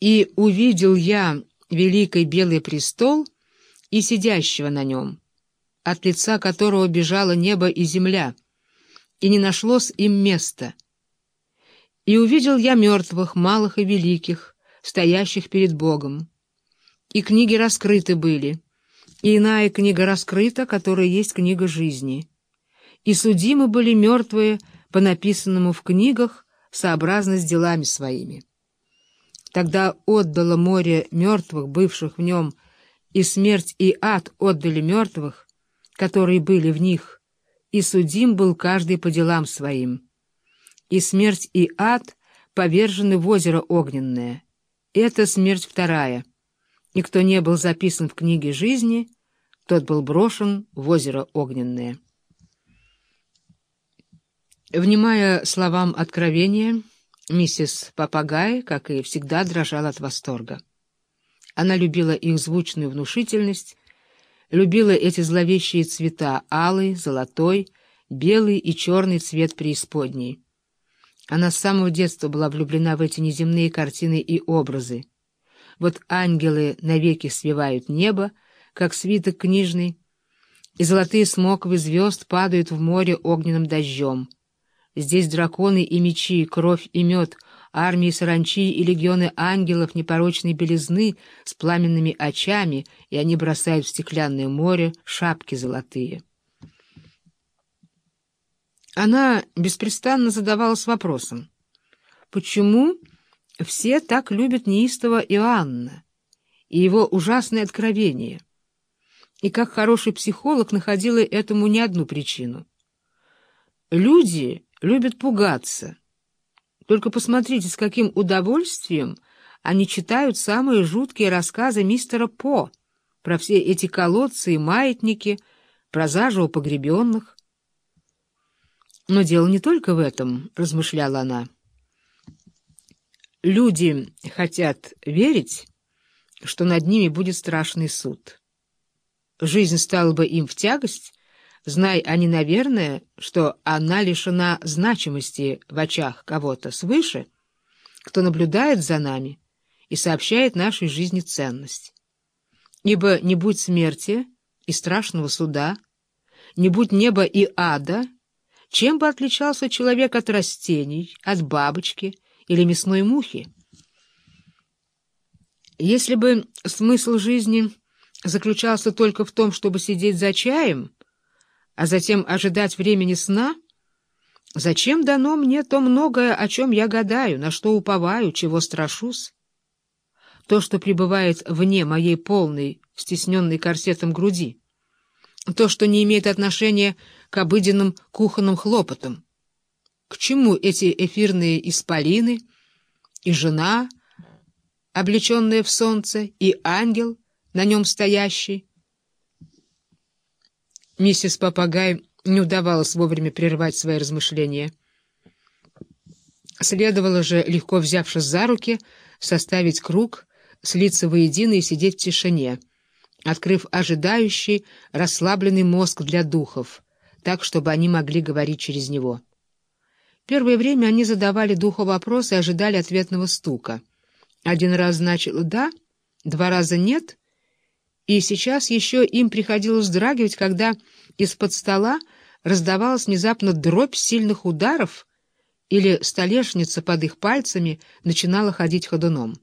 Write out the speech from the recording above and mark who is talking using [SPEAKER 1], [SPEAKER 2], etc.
[SPEAKER 1] И увидел я великий белый престол и сидящего на нем, от лица которого бежало небо и земля, и не нашлось им места. И увидел я мертвых, малых и великих, стоящих перед Богом. И книги раскрыты были, и иная книга раскрыта, которая есть книга жизни. И судимы были мертвые по написанному в книгах сообразно с делами своими. Тогда отдало море мертвых, бывших в нем, и смерть и ад отдали мертвых, которые были в них, и судим был каждый по делам своим. И смерть и ад повержены в озеро огненное. Это смерть вторая. И кто не был записан в книге жизни, тот был брошен в озеро огненное. Внимая словам откровения, Миссис Папагай, как и всегда, дрожала от восторга. Она любила их звучную внушительность, любила эти зловещие цвета — алый, золотой, белый и черный цвет преисподней. Она с самого детства была влюблена в эти неземные картины и образы. Вот ангелы навеки свивают небо, как свиток книжный, и золотые смоковы звезд падают в море огненным дождем — Здесь драконы и мечи, кровь и мед, армии саранчи и легионы ангелов непорочной белизны с пламенными очами, и они бросают в стеклянное море шапки золотые. Она беспрестанно задавалась вопросом, почему все так любят неистого Иоанна и его ужасное откровение, и как хороший психолог находила этому не одну причину. Люди любят пугаться. Только посмотрите, с каким удовольствием они читают самые жуткие рассказы мистера По про все эти колодцы и маятники, про заживо погребенных. Но дело не только в этом, — размышляла она. Люди хотят верить, что над ними будет страшный суд. Жизнь стала бы им в тягость, Знай они, наверное, что она лишена значимости в очах кого-то свыше, кто наблюдает за нами и сообщает нашей жизни ценность. Ибо не будь смерти и страшного суда, не будь неба и ада, чем бы отличался человек от растений, от бабочки или мясной мухи? Если бы смысл жизни заключался только в том, чтобы сидеть за чаем — а затем ожидать времени сна? Зачем дано мне то многое, о чем я гадаю, на что уповаю, чего страшусь? То, что пребывает вне моей полной, стесненной корсетом груди. То, что не имеет отношения к обыденным кухонным хлопотам. К чему эти эфирные исполины и жена, облеченная в солнце, и ангел, на нем стоящий, Миссис Папагай не удавалось вовремя прервать свои размышления. Следовало же, легко взявшись за руки, составить круг, слиться воедино и сидеть в тишине, открыв ожидающий, расслабленный мозг для духов, так, чтобы они могли говорить через него. Первое время они задавали духу вопросы и ожидали ответного стука. Один раз значил «да», два раза «нет», и сейчас еще им приходилось вздрагивать, когда из-под стола раздавалась внезапно дробь сильных ударов или столешница под их пальцами начинала ходить ходуном.